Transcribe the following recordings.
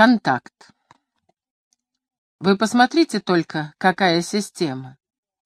Контакт. Вы посмотрите только, какая система.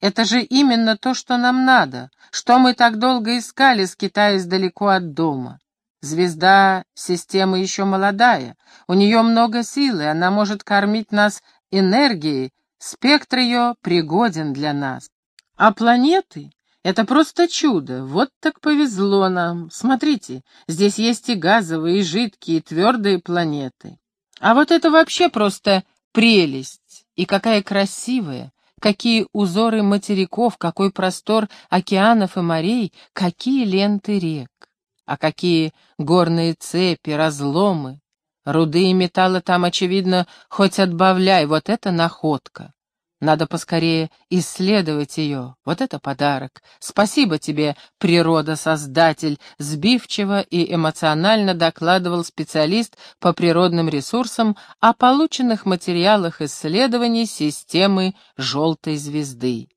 Это же именно то, что нам надо, что мы так долго искали, скитаясь далеко от дома. Звезда системы еще молодая, у нее много силы, она может кормить нас энергией, спектр ее пригоден для нас. А планеты — это просто чудо, вот так повезло нам. Смотрите, здесь есть и газовые, и жидкие, и твердые планеты. А вот это вообще просто прелесть, и какая красивая, какие узоры материков, какой простор океанов и морей, какие ленты рек, а какие горные цепи, разломы. Руды и металла там, очевидно, хоть отбавляй, вот это находка. Надо поскорее исследовать ее. Вот это подарок. Спасибо тебе, природа-создатель, сбивчиво и эмоционально докладывал специалист по природным ресурсам о полученных материалах исследований системы желтой звезды.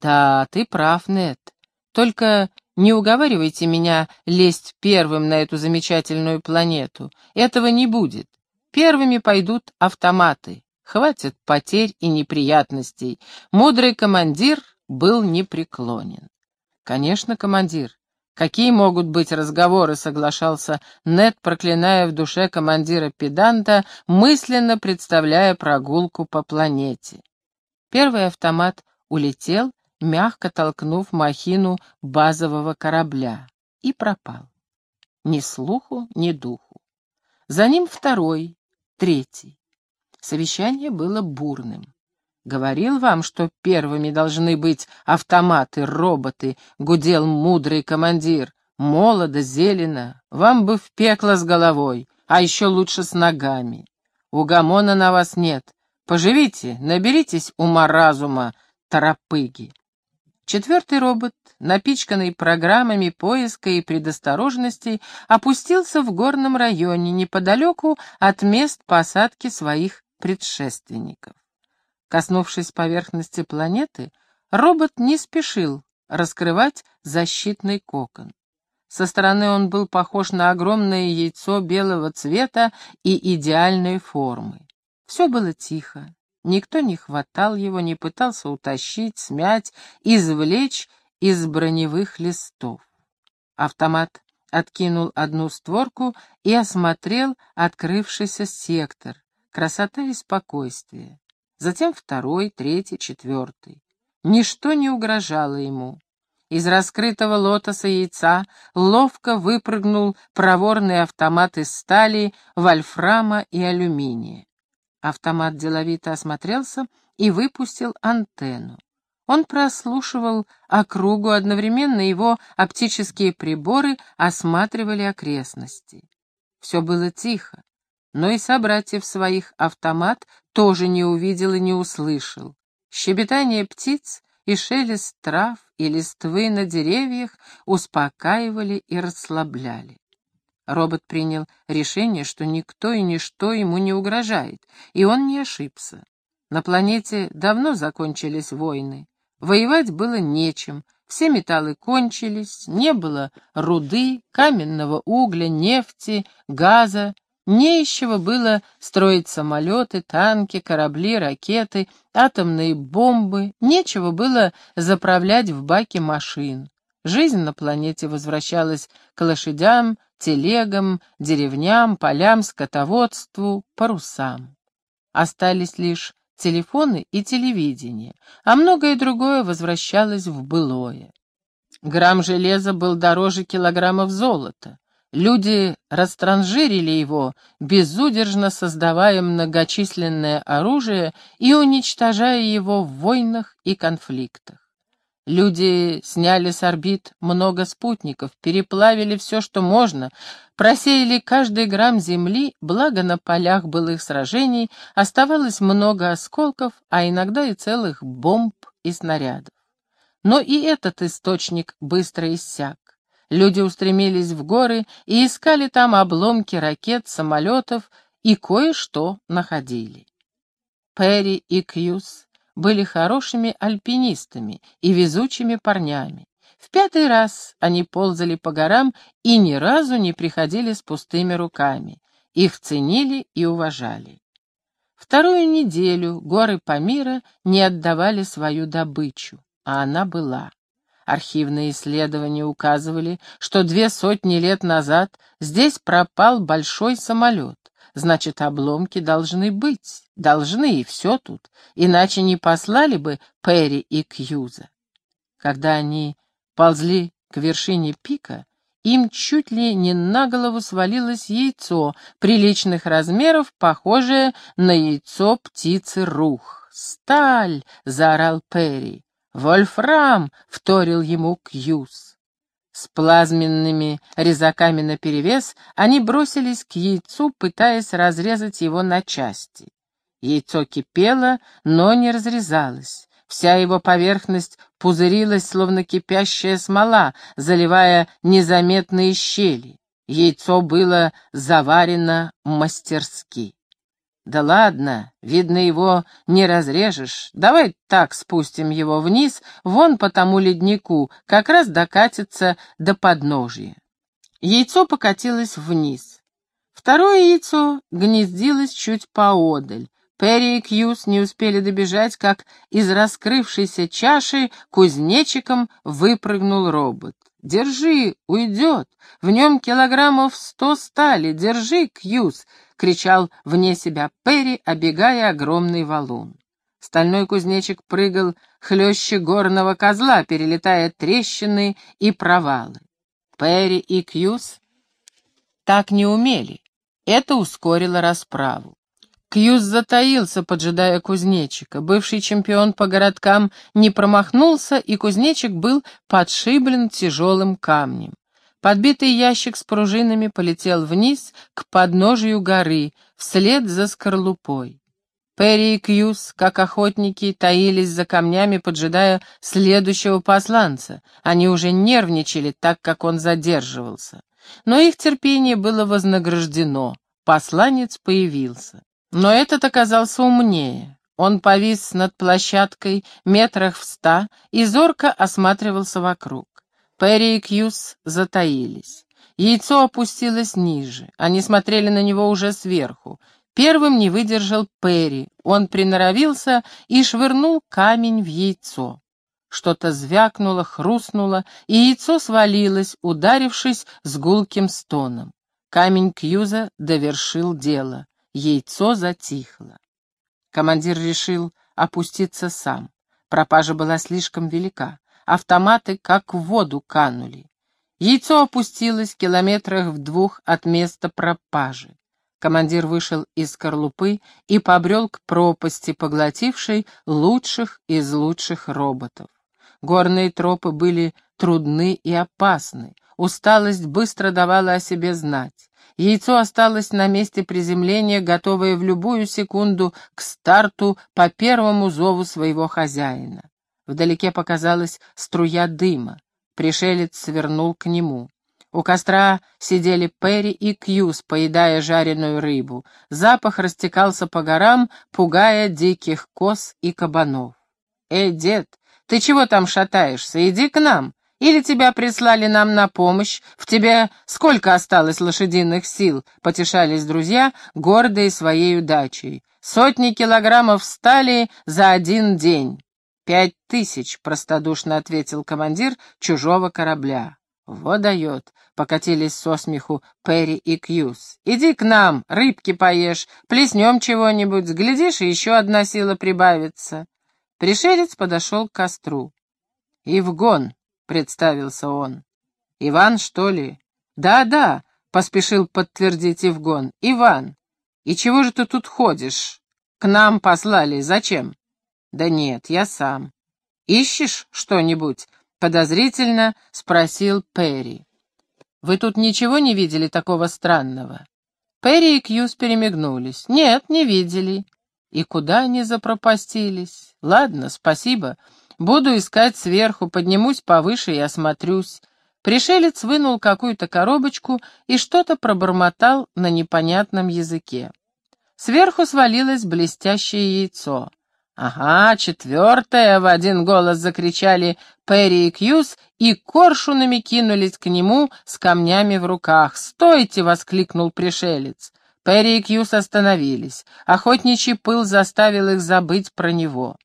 Да, ты прав, Нет. Только не уговаривайте меня лезть первым на эту замечательную планету. Этого не будет. Первыми пойдут автоматы. Хватит потерь и неприятностей. Мудрый командир был непреклонен. Конечно, командир. Какие могут быть разговоры, соглашался Нед, проклиная в душе командира педанта, мысленно представляя прогулку по планете. Первый автомат улетел, мягко толкнув махину базового корабля, и пропал. Ни слуху, ни духу. За ним второй, третий. Совещание было бурным. «Говорил вам, что первыми должны быть автоматы, роботы», — гудел мудрый командир. «Молодо, зелено, вам бы в пекло с головой, а еще лучше с ногами. Угомона на вас нет. Поживите, наберитесь ума-разума, торопыги». Четвертый робот, напичканный программами поиска и предосторожностей, опустился в горном районе неподалеку от мест посадки своих предшественников. Коснувшись поверхности планеты, робот не спешил раскрывать защитный кокон. Со стороны он был похож на огромное яйцо белого цвета и идеальной формы. Все было тихо, никто не хватал его, не пытался утащить, смять, извлечь из броневых листов. Автомат откинул одну створку и осмотрел открывшийся сектор, красота и спокойствие. Затем второй, третий, четвертый. Ничто не угрожало ему. Из раскрытого лотоса яйца ловко выпрыгнул проворный автомат из стали, вольфрама и алюминия. Автомат деловито осмотрелся и выпустил антенну. Он прослушивал округу, одновременно его оптические приборы осматривали окрестности. Все было тихо но и собратьев своих автомат тоже не увидел и не услышал. Щебетание птиц и шелест трав и листвы на деревьях успокаивали и расслабляли. Робот принял решение, что никто и ничто ему не угрожает, и он не ошибся. На планете давно закончились войны. Воевать было нечем, все металлы кончились, не было руды, каменного угля, нефти, газа, не из чего было строить самолеты, танки, корабли, ракеты, атомные бомбы, нечего было заправлять в баке машин. Жизнь на планете возвращалась к лошадям, телегам, деревням, полям, скотоводству, парусам. Остались лишь телефоны и телевидение, а многое другое возвращалось в былое. Грамм железа был дороже килограммов золота. Люди растранжирили его, безудержно создавая многочисленное оружие и уничтожая его в войнах и конфликтах. Люди сняли с орбит много спутников, переплавили все, что можно, просеяли каждый грамм земли, благо на полях былых сражений оставалось много осколков, а иногда и целых бомб и снарядов. Но и этот источник быстро иссяк. Люди устремились в горы и искали там обломки ракет, самолетов и кое-что находили. Перри и Кьюз были хорошими альпинистами и везучими парнями. В пятый раз они ползали по горам и ни разу не приходили с пустыми руками. их ценили и уважали. Вторую неделю горы Памира не отдавали свою добычу, а она была. Архивные исследования указывали, что две сотни лет назад здесь пропал большой самолет. Значит, обломки должны быть, должны, и все тут, иначе не послали бы Перри и Кьюза. Когда они ползли к вершине пика, им чуть ли не на голову свалилось яйцо приличных размеров, похожее на яйцо птицы рух. «Сталь!» — заорал Перри. «Вольфрам!» — вторил ему Кьюз. С плазменными резаками наперевес они бросились к яйцу, пытаясь разрезать его на части. Яйцо кипело, но не разрезалось. Вся его поверхность пузырилась, словно кипящая смола, заливая незаметные щели. Яйцо было заварено мастерски. «Да ладно, видно, его не разрежешь. Давай так спустим его вниз, вон по тому леднику, как раз докатится до подножия». Яйцо покатилось вниз. Второе яйцо гнездилось чуть поодаль. Перри и Кьюз не успели добежать, как из раскрывшейся чаши кузнечиком выпрыгнул робот. «Держи, уйдет! В нем килограммов сто стали! Держи, Кьюз!» — кричал вне себя Перри, обегая огромный валун. Стальной кузнечик прыгал хлеще горного козла, перелетая трещины и провалы. Перри и Кьюз так не умели. Это ускорило расправу. Кьюз затаился, поджидая кузнечика. Бывший чемпион по городкам не промахнулся, и кузнечик был подшиблен тяжелым камнем. Подбитый ящик с пружинами полетел вниз, к подножию горы, вслед за скорлупой. Перри и Кьюз, как охотники, таились за камнями, поджидая следующего посланца. Они уже нервничали, так как он задерживался. Но их терпение было вознаграждено. Посланец появился. Но этот оказался умнее. Он повис над площадкой метрах в ста и зорко осматривался вокруг. Перри и Кьюз затаились. Яйцо опустилось ниже. Они смотрели на него уже сверху. Первым не выдержал Перри. Он приноровился и швырнул камень в яйцо. Что-то звякнуло, хрустнуло, и яйцо свалилось, ударившись с гулким стоном. Камень Кьюза довершил дело. Яйцо затихло. Командир решил опуститься сам. Пропажа была слишком велика. Автоматы как в воду канули. Яйцо опустилось километрах в двух от места пропажи. Командир вышел из скорлупы и побрел к пропасти, поглотившей лучших из лучших роботов. Горные тропы были трудны и опасны. Усталость быстро давала о себе знать. Яйцо осталось на месте приземления, готовое в любую секунду к старту по первому зову своего хозяина. Вдалеке показалась струя дыма. Пришелец свернул к нему. У костра сидели Перри и Кьюз, поедая жареную рыбу. Запах растекался по горам, пугая диких коз и кабанов. «Эй, дед, ты чего там шатаешься? Иди к нам!» Или тебя прислали нам на помощь? В тебе сколько осталось лошадиных сил?» — потешались друзья, гордые своей удачей. «Сотни килограммов стали за один день». «Пять тысяч», — простодушно ответил командир чужого корабля. «Вот дает», — покатились со смеху Перри и Кьюз. «Иди к нам, рыбки поешь, плеснем чего-нибудь, глядишь, и еще одна сила прибавится». Пришелец подошел к костру. «Ивгон», — представился он. «Иван, что ли?» «Да-да», — поспешил подтвердить Ивгон. «Иван, и чего же ты тут ходишь? К нам послали, зачем?» «Да нет, я сам». «Ищешь что-нибудь?» — подозрительно спросил Перри. «Вы тут ничего не видели такого странного?» Перри и Кьюз перемигнулись. «Нет, не видели». «И куда они запропастились?» «Ладно, спасибо. Буду искать сверху, поднимусь повыше и осмотрюсь». Пришелец вынул какую-то коробочку и что-то пробормотал на непонятном языке. Сверху свалилось блестящее яйцо. «Ага, четвертое!» — в один голос закричали Перри и Кьюз, и коршунами кинулись к нему с камнями в руках. «Стойте!» — воскликнул пришелец. Перри и Кьюс остановились. Охотничий пыл заставил их забыть про него.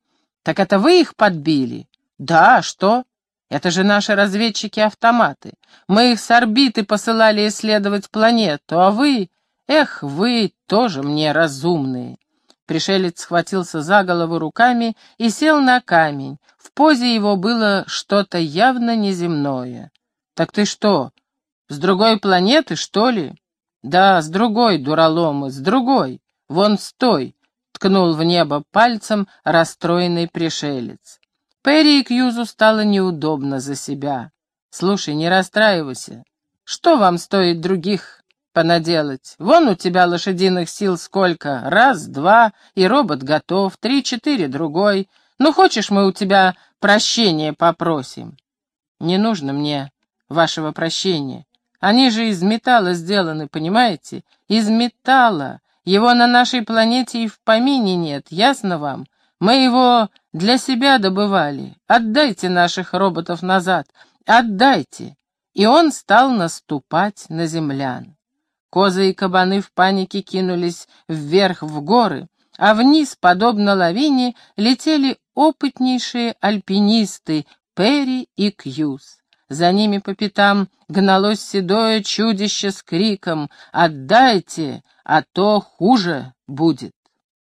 «Так это вы их подбили?» «Да, что?» «Это же наши разведчики-автоматы. Мы их с орбиты посылали исследовать планету, а вы...» «Эх, вы тоже мне разумные!» Пришелец схватился за голову руками и сел на камень. В позе его было что-то явно неземное. «Так ты что, с другой планеты, что ли?» «Да, с другой, дураломы, с другой. Вон стой!» — ткнул в небо пальцем расстроенный пришелец. Перри и Кьюзу стало неудобно за себя. «Слушай, не расстраивайся. Что вам стоит других понаделать? Вон у тебя лошадиных сил сколько? Раз, два, и робот готов, три-четыре другой. Ну, хочешь, мы у тебя прощения попросим?» «Не нужно мне вашего прощения. Они же из металла сделаны, понимаете? Из металла. Его на нашей планете и в помине нет, ясно вам? Мы его для себя добывали. Отдайте наших роботов назад, отдайте. И он стал наступать на землян. Козы и кабаны в панике кинулись вверх в горы, а вниз, подобно лавине, летели опытнейшие альпинисты Перри и Кьюз. За ними по пятам гналось седое чудище с криком «Отдайте, а то хуже будет!»